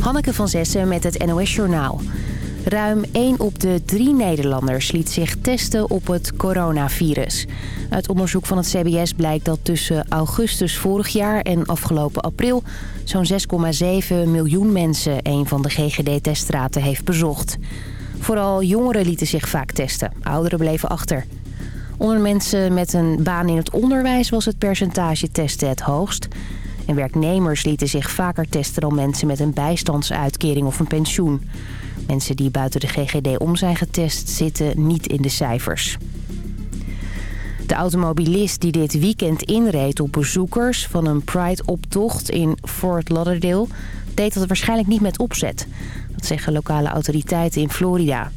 Hanneke van Zessen met het NOS Journaal. Ruim 1 op de 3 Nederlanders liet zich testen op het coronavirus. Uit onderzoek van het CBS blijkt dat tussen augustus vorig jaar en afgelopen april... zo'n 6,7 miljoen mensen een van de GGD-teststraten heeft bezocht. Vooral jongeren lieten zich vaak testen, ouderen bleven achter. Onder mensen met een baan in het onderwijs was het percentage testen het hoogst... Werknemers lieten zich vaker testen dan mensen met een bijstandsuitkering of een pensioen. Mensen die buiten de GGD om zijn getest zitten niet in de cijfers. De automobilist die dit weekend inreed op bezoekers van een Pride-optocht in Fort Lauderdale... deed dat waarschijnlijk niet met opzet. Dat zeggen lokale autoriteiten in Florida.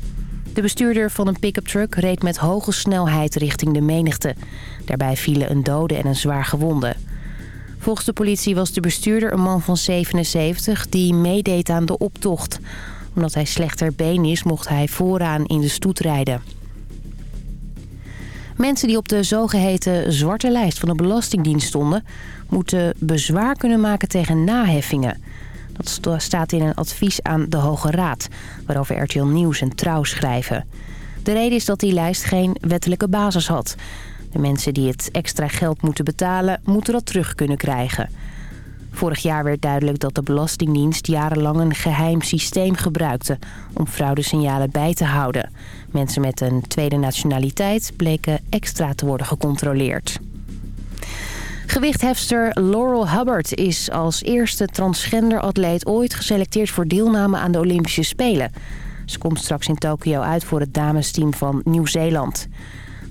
De bestuurder van een pick-up truck reed met hoge snelheid richting de menigte. Daarbij vielen een dode en een zwaar gewonde. Volgens de politie was de bestuurder een man van 77 die meedeed aan de optocht. Omdat hij slechter been is, mocht hij vooraan in de stoet rijden. Mensen die op de zogeheten zwarte lijst van de Belastingdienst stonden... moeten bezwaar kunnen maken tegen naheffingen. Dat staat in een advies aan de Hoge Raad... waarover RTL Nieuws en Trouw schrijven. De reden is dat die lijst geen wettelijke basis had... De mensen die het extra geld moeten betalen, moeten dat terug kunnen krijgen. Vorig jaar werd duidelijk dat de Belastingdienst jarenlang een geheim systeem gebruikte... om fraudesignalen bij te houden. Mensen met een tweede nationaliteit bleken extra te worden gecontroleerd. Gewichthefster Laurel Hubbard is als eerste transgender-atleet ooit geselecteerd voor deelname aan de Olympische Spelen. Ze komt straks in Tokio uit voor het damesteam van Nieuw-Zeeland.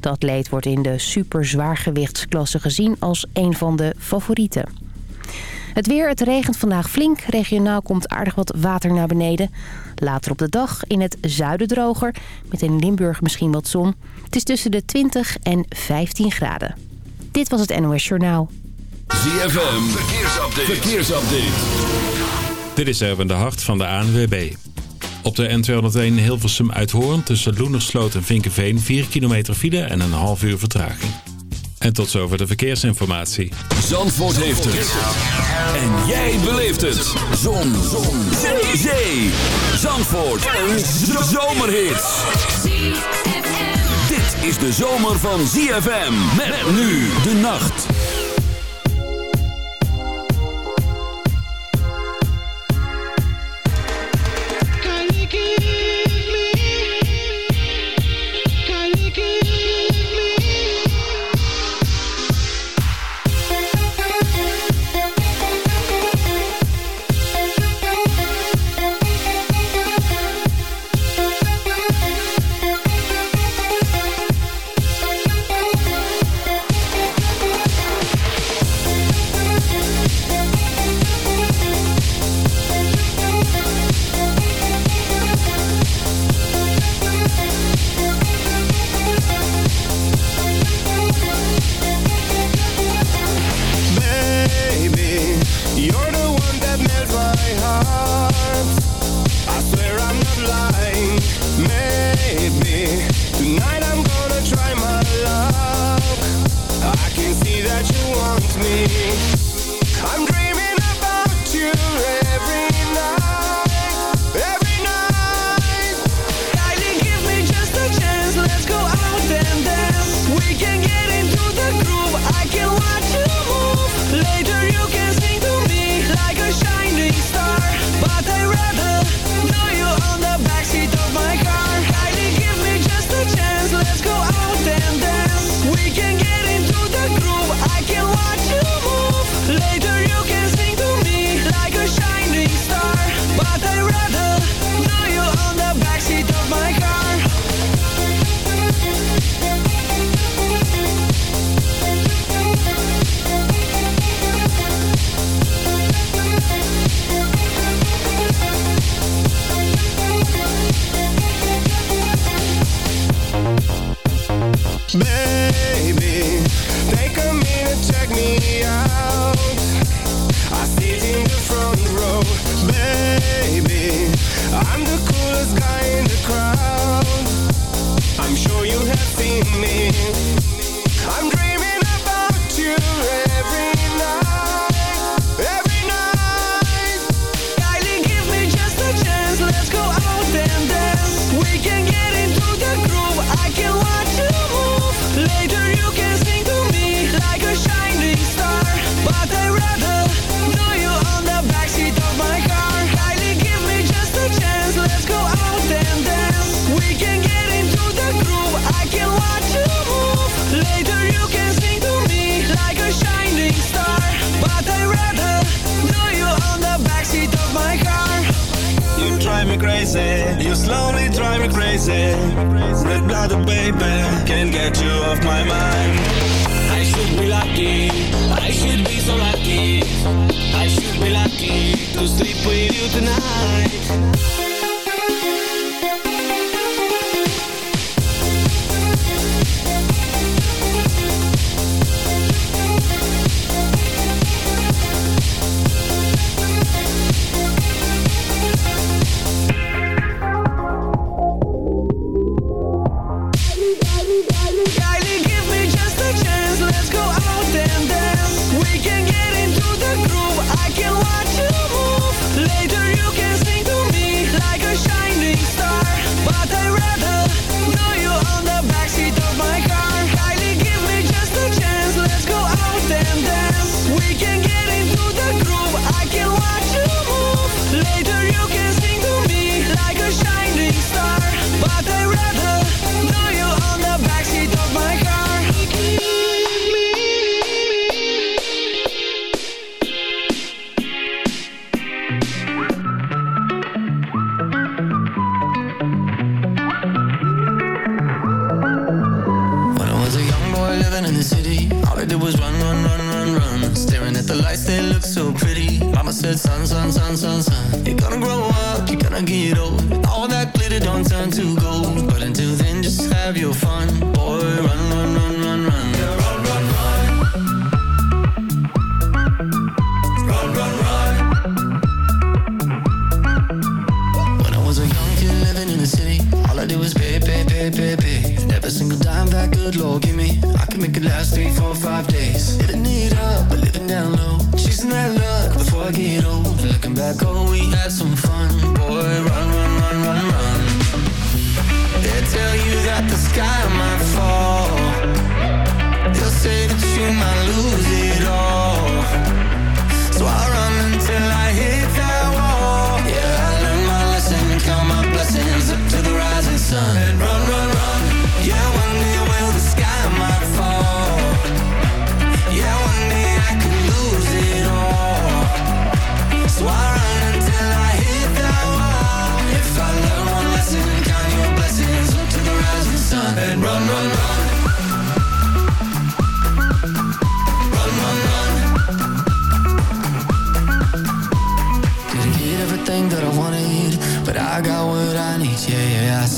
De atleet wordt in de superzwaargewichtsklasse gezien als een van de favorieten. Het weer, het regent vandaag flink. Regionaal komt aardig wat water naar beneden. Later op de dag in het zuiden droger. Met in Limburg misschien wat zon. Het is tussen de 20 en 15 graden. Dit was het NOS Journaal. ZFM, verkeersupdate. verkeersupdate. Dit is Erwin de Hart van de ANWB. Op de N201 Hilversum uit Hoorn tussen Loenersloot en Vinkenveen 4 kilometer file en een half uur vertraging. En tot zover de verkeersinformatie. Zandvoort heeft het. En jij beleeft het. Zon. Zon. Zee. Zee. Zandvoort. Een zomerhit. Dit is de zomer van ZFM. Met nu de nacht. get you off my mind. I should be lucky, I should be so lucky. I should be lucky to sleep with you tonight. back, oh, we had some fun Boy, run, run, run, run, run. They tell you that the sky might fall. They'll say that you might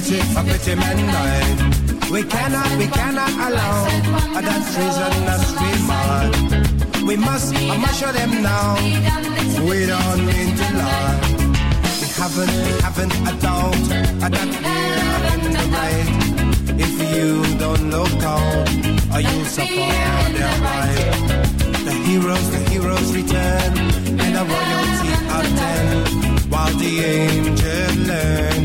pretty, a pretty man died. Eh. We cannot, we cannot allow that treason, that's we mad. We must, I must show them now. We don't mean to lie. We haven't, we haven't a doubt that we're in the right. If you don't look out, or you'll suffer their right. The heroes, the heroes return, and the royalty attend, while the angels learn.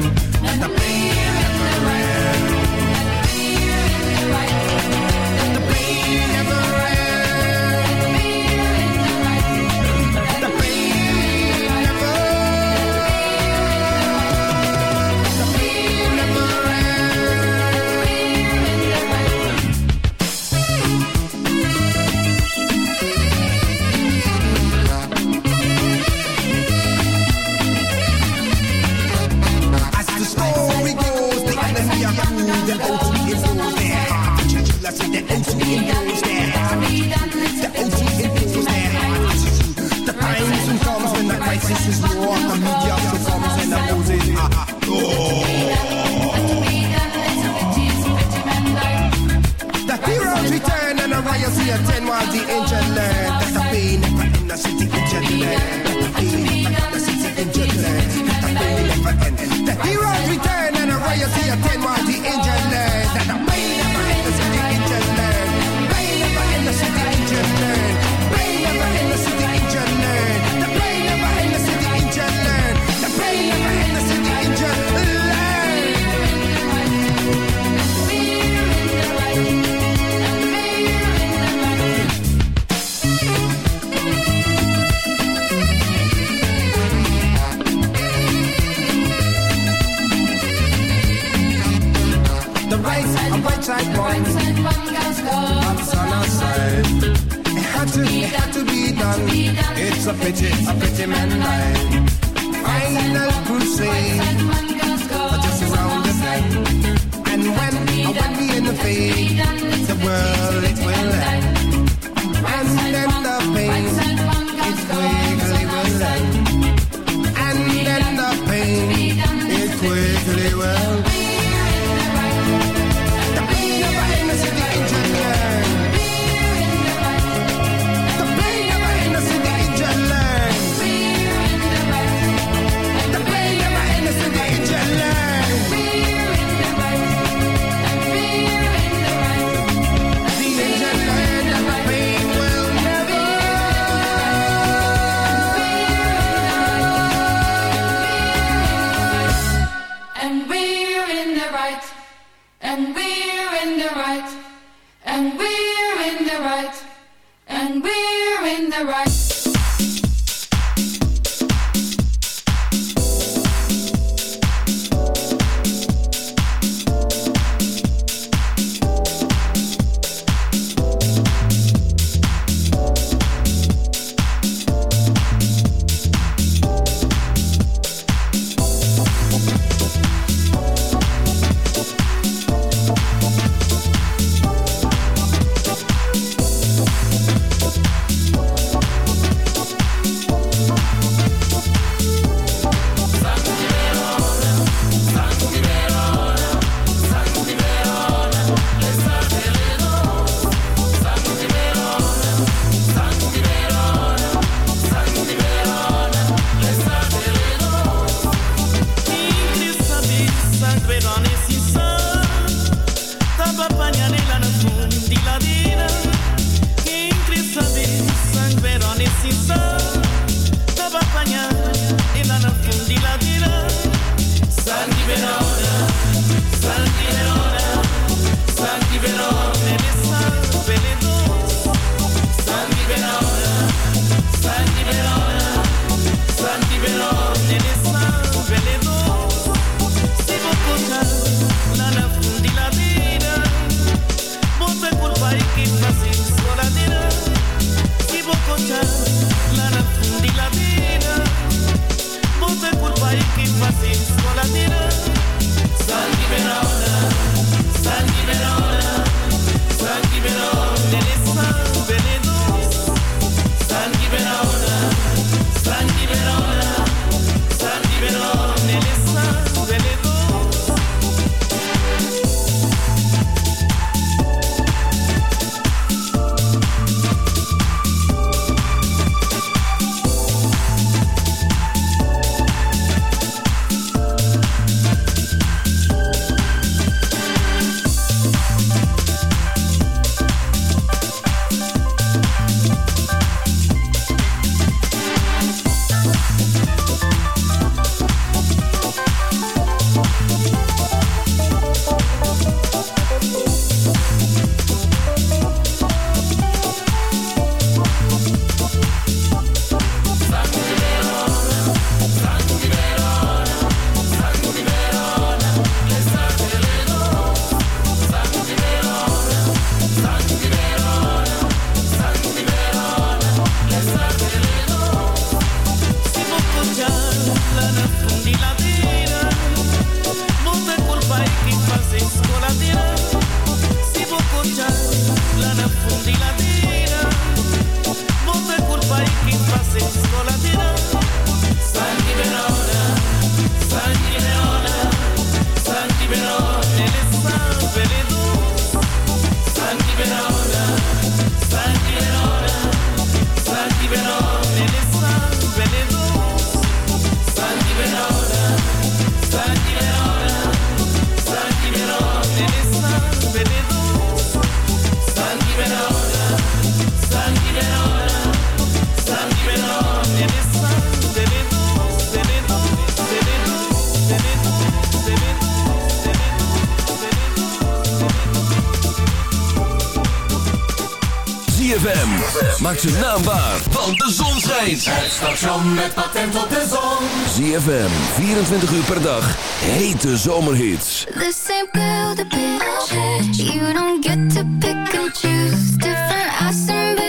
Maak zijn naam waar, want de zon schijnt. Het station met patent op de zon. ZFM, 24 uur per dag, hete zomerhits. This ain't build a bitch. You don't get to pick and choose. Different ass and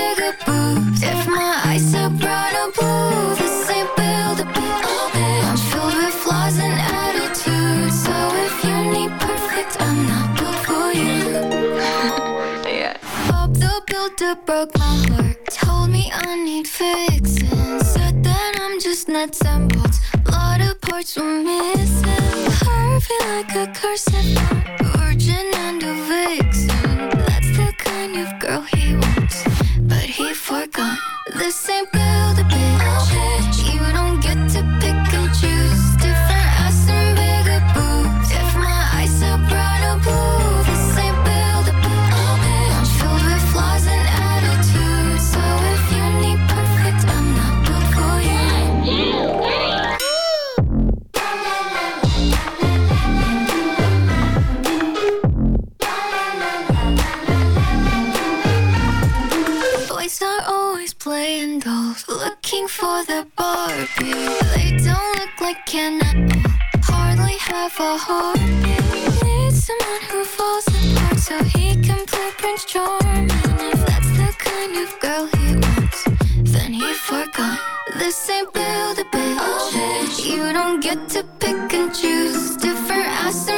the broke my heart. Told me I need fixing. Said that I'm just nuts and bolts. Lot of parts were missing. Perfect like a corset. Virgin and a vixen. That's the kind of girl he wants. But he forgot. This ain't build for the Barbie. They don't look like Ken hardly have a heartbeat. Need someone who falls apart so he can play Prince Charming. If that's the kind of girl he wants, then he forgot. This ain't build a bitch. You don't get to pick and choose different ass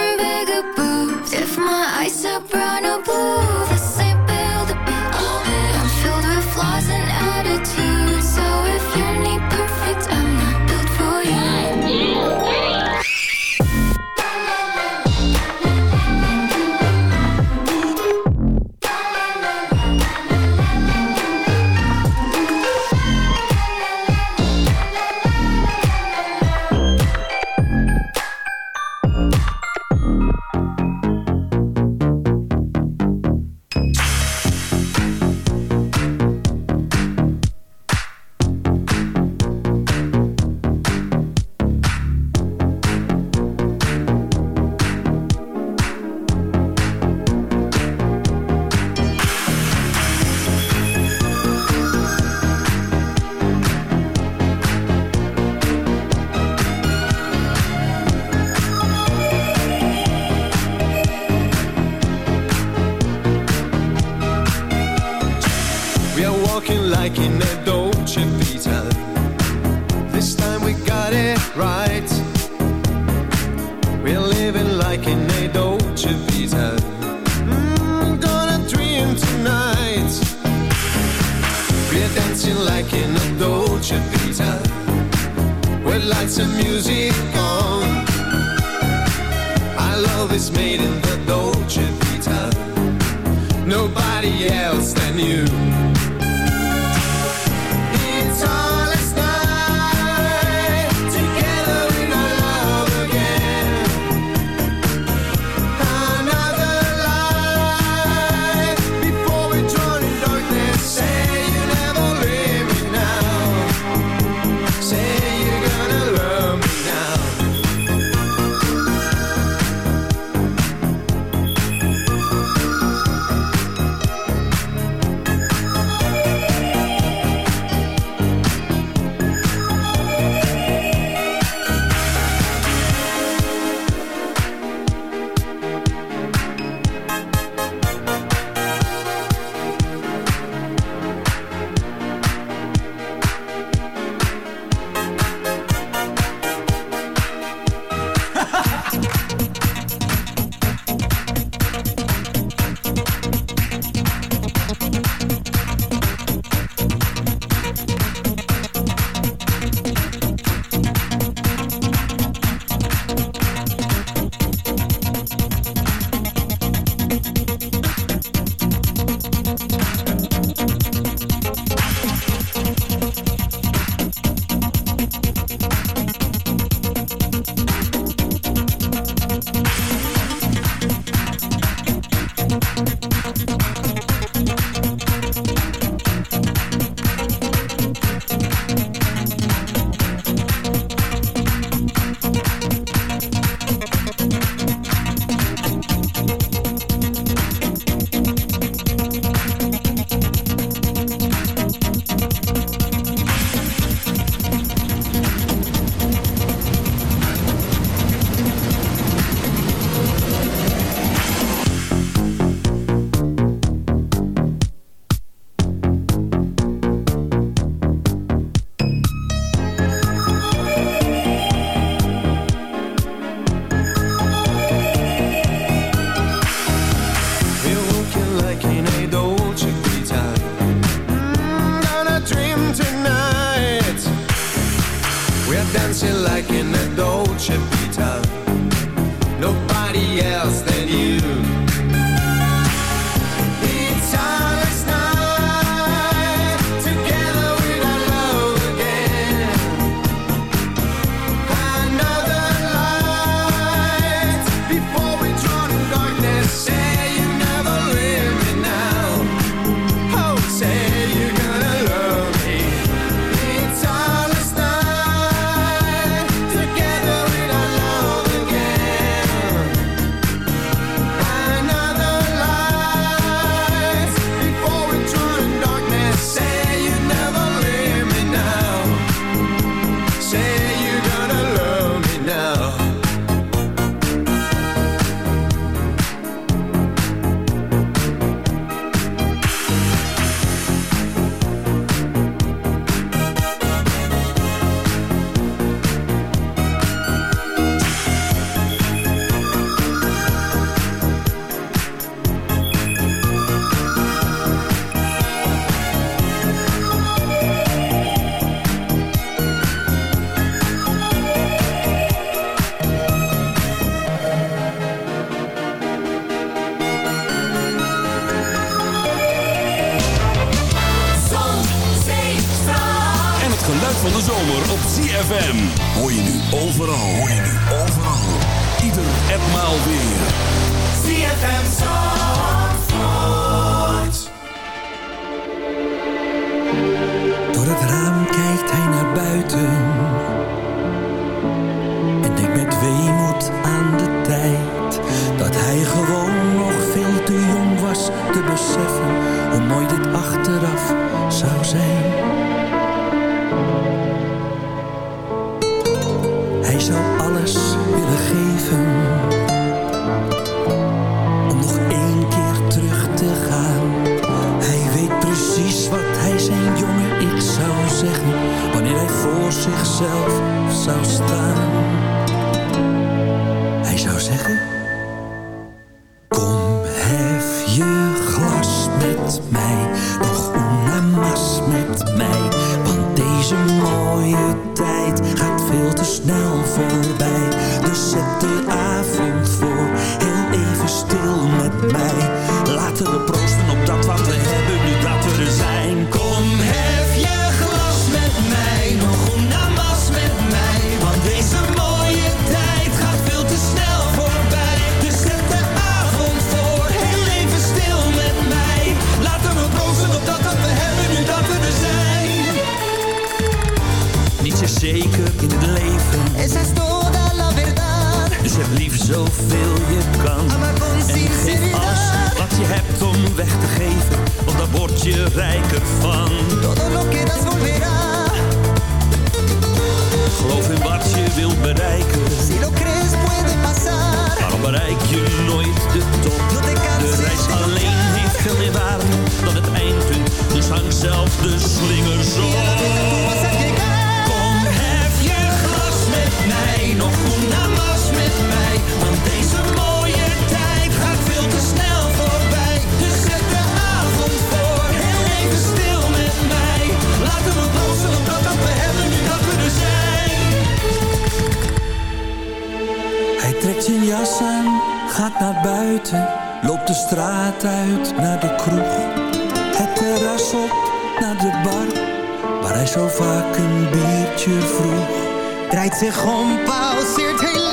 zich om, pauzeert heel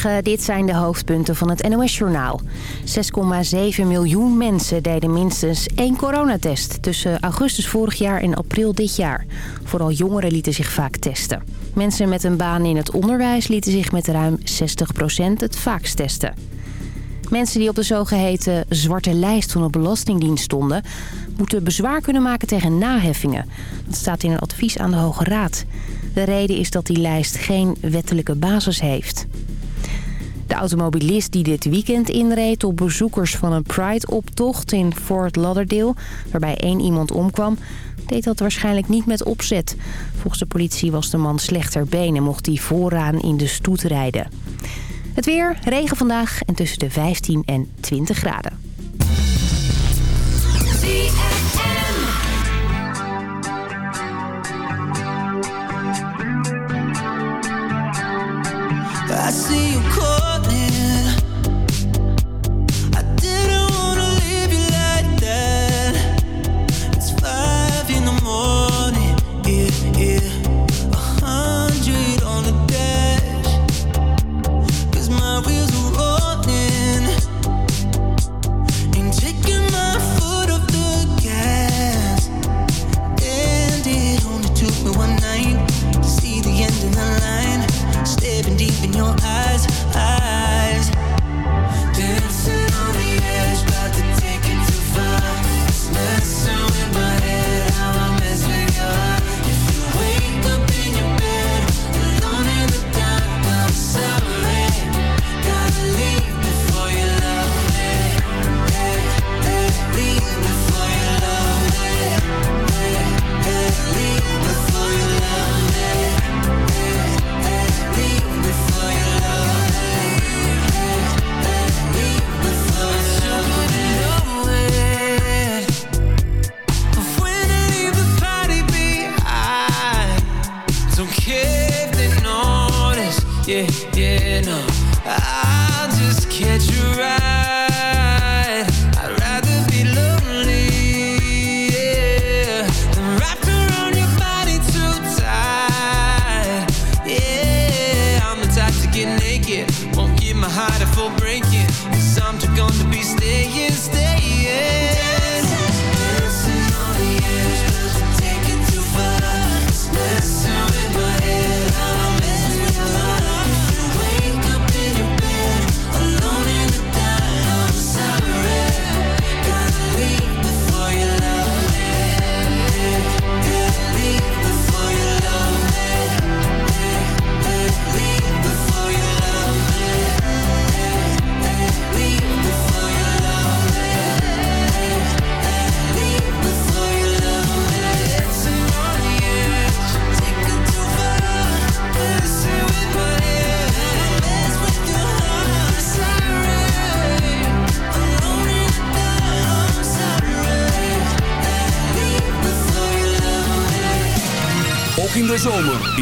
Dit zijn de hoofdpunten van het NOS-journaal. 6,7 miljoen mensen deden minstens één coronatest... tussen augustus vorig jaar en april dit jaar. Vooral jongeren lieten zich vaak testen. Mensen met een baan in het onderwijs lieten zich met ruim 60 het vaakst testen. Mensen die op de zogeheten zwarte lijst van de Belastingdienst stonden... moeten bezwaar kunnen maken tegen naheffingen. Dat staat in een advies aan de Hoge Raad. De reden is dat die lijst geen wettelijke basis heeft. De automobilist die dit weekend inreed op bezoekers van een Pride-optocht in Fort Lauderdale... waarbij één iemand omkwam, deed dat waarschijnlijk niet met opzet. Volgens de politie was de man slechter benen mocht hij vooraan in de stoet rijden. Het weer, regen vandaag en tussen de 15 en 20 graden.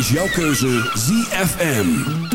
is jouw keuze ZFM.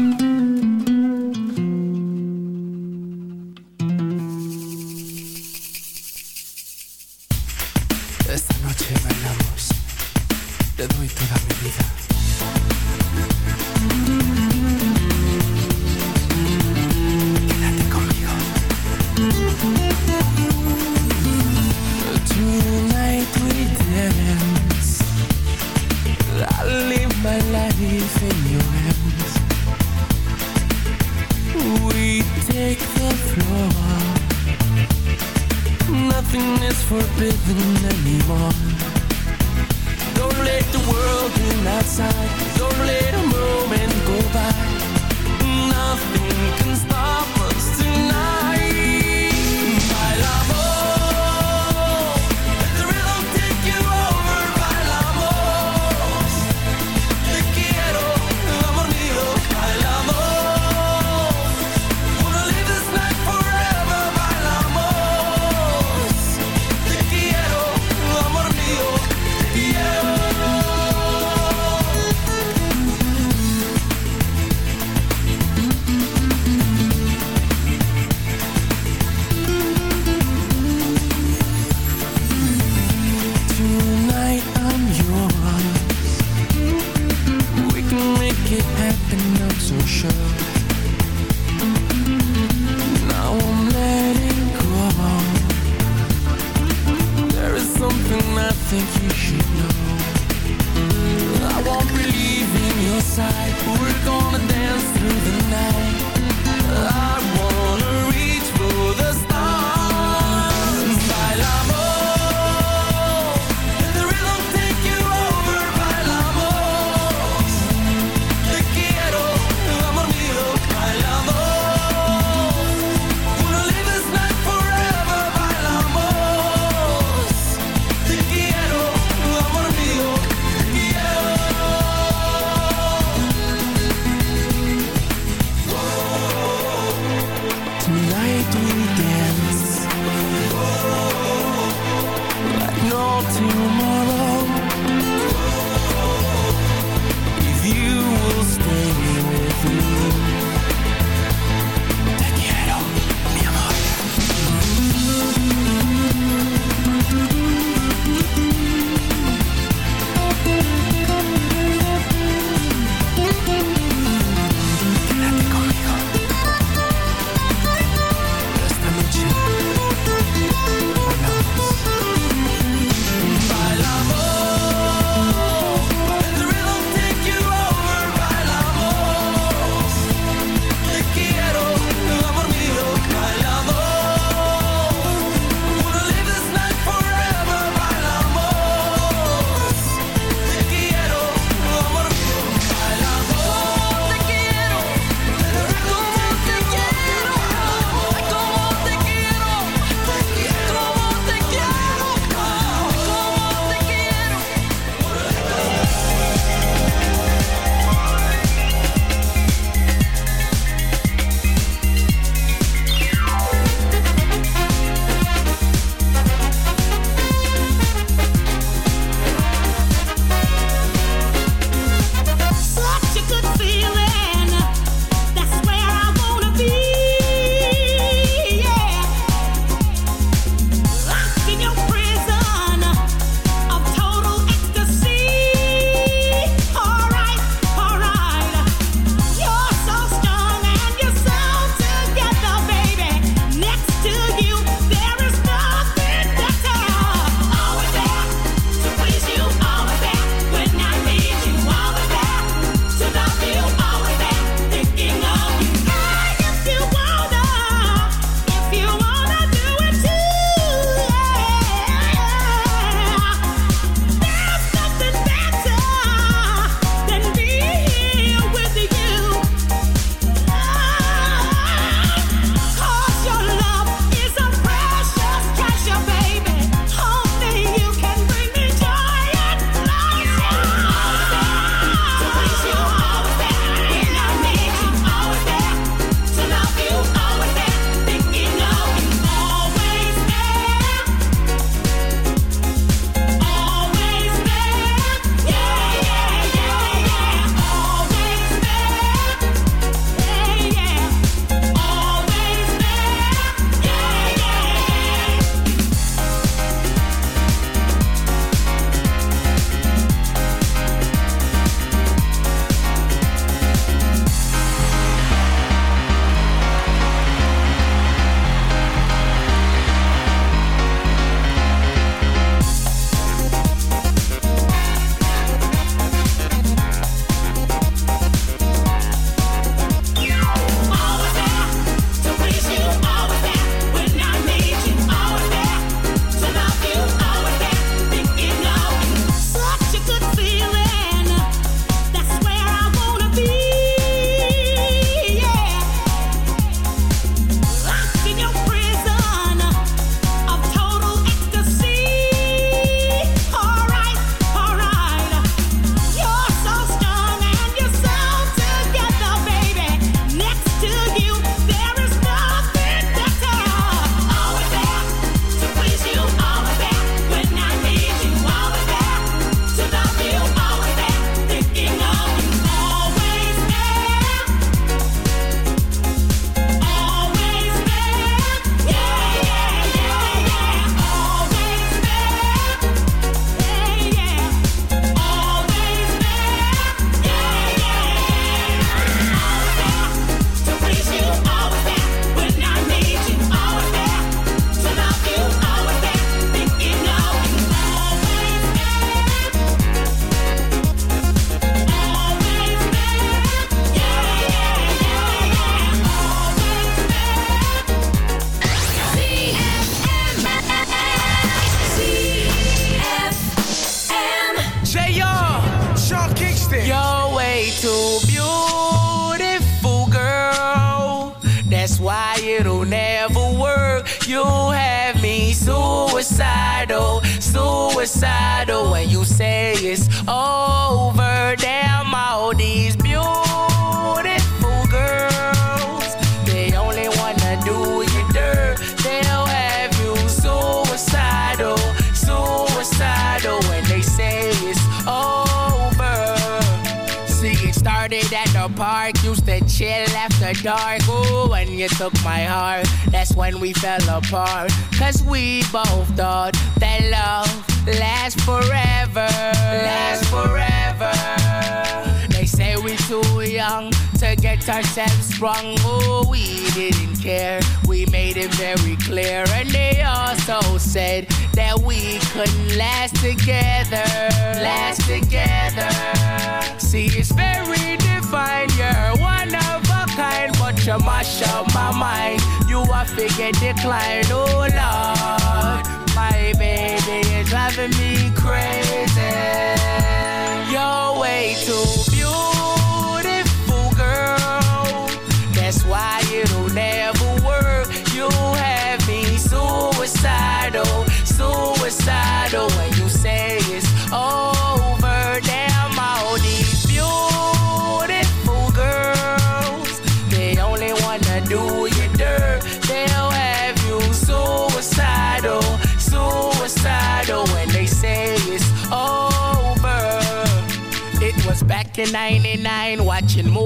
traffic get declined, oh Lord.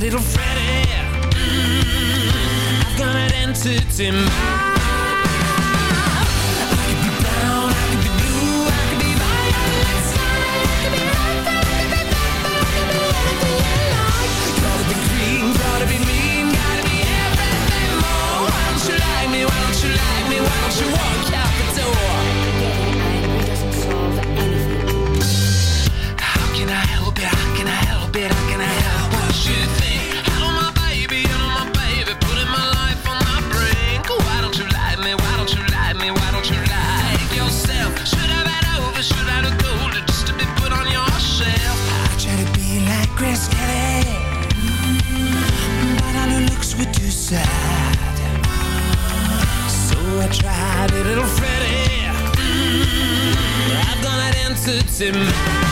little Freddie. Mm, I've got an entity mind. Exits in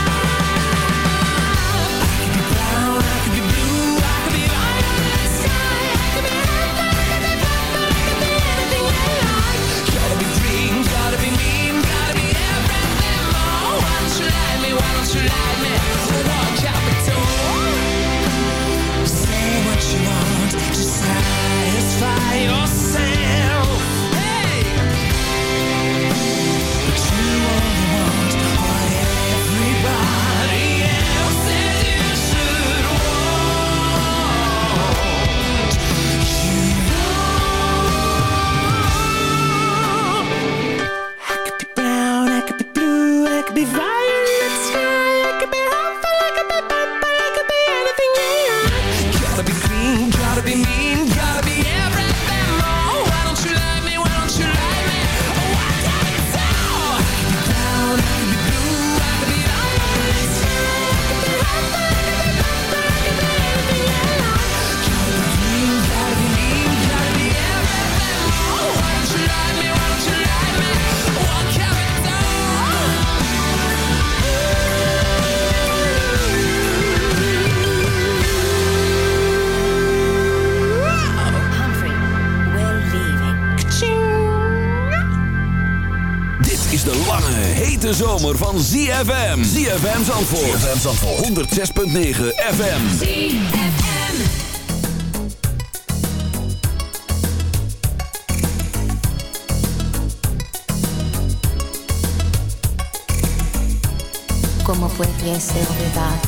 van ZFM. ZFM Zandvoort. ZFM Zandvoort. 106.9 FM. ZFM. Como puede ser verdad?